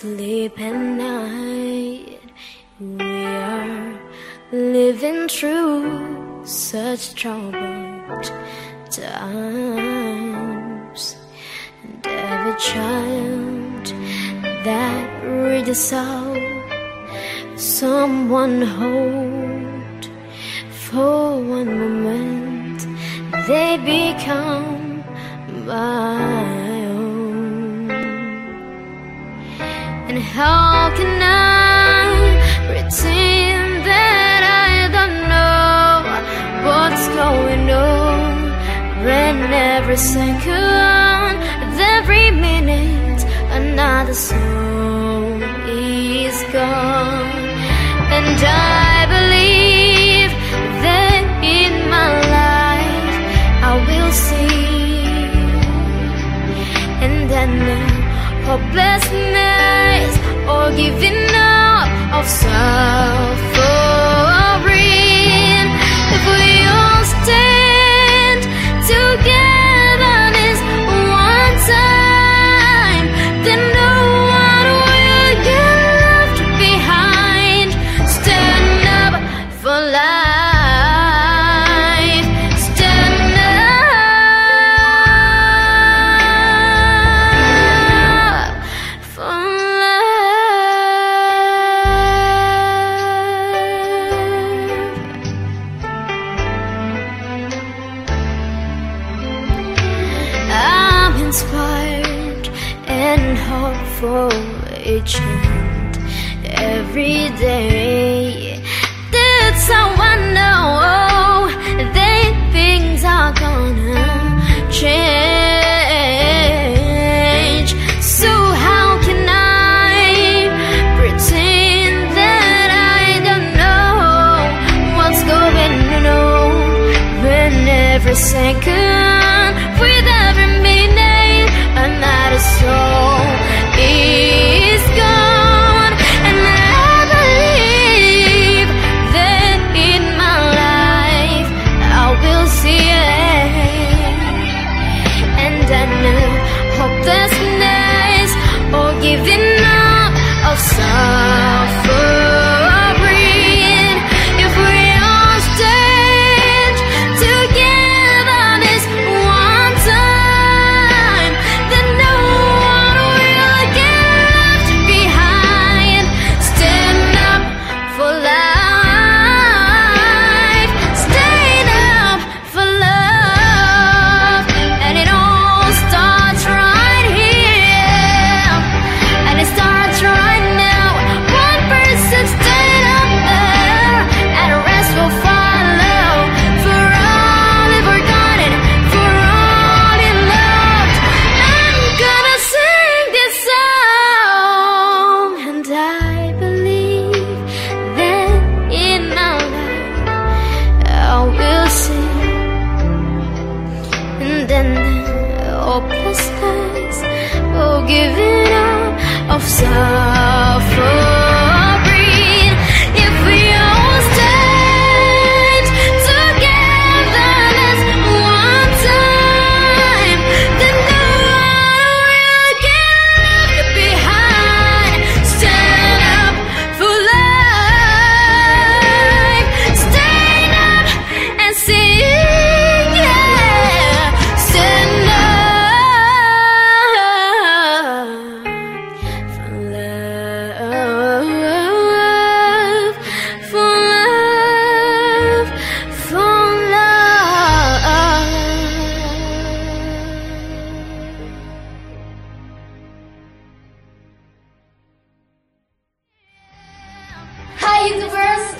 sleep at night. We are living through such troubled times. And every child that reaches out, someone hold for one moment, they become my how can I pretend that I don't know what's going on. When every second, every minute, another soul inspired and hopeful each and every day.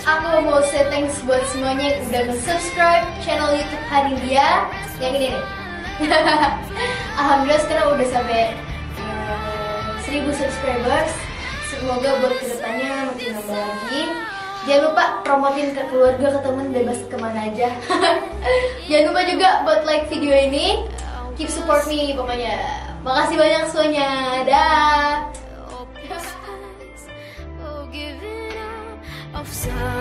Aku mau say thanks buat semuanya yang udah nge-subscribe channel YouTube Hanidia yang ini nih. Alhamdulillah sekarang udah sampai eh, 1000 subscribers. Semoga buat ke depannya makin nambah lagi. Jangan lupa promotin ke keluarga, ke temen, bebas ke mana aja. Jangan lupa juga buat like video ini. Keep support me pokoknya. Makasih banyak semuanya. Dah. sun.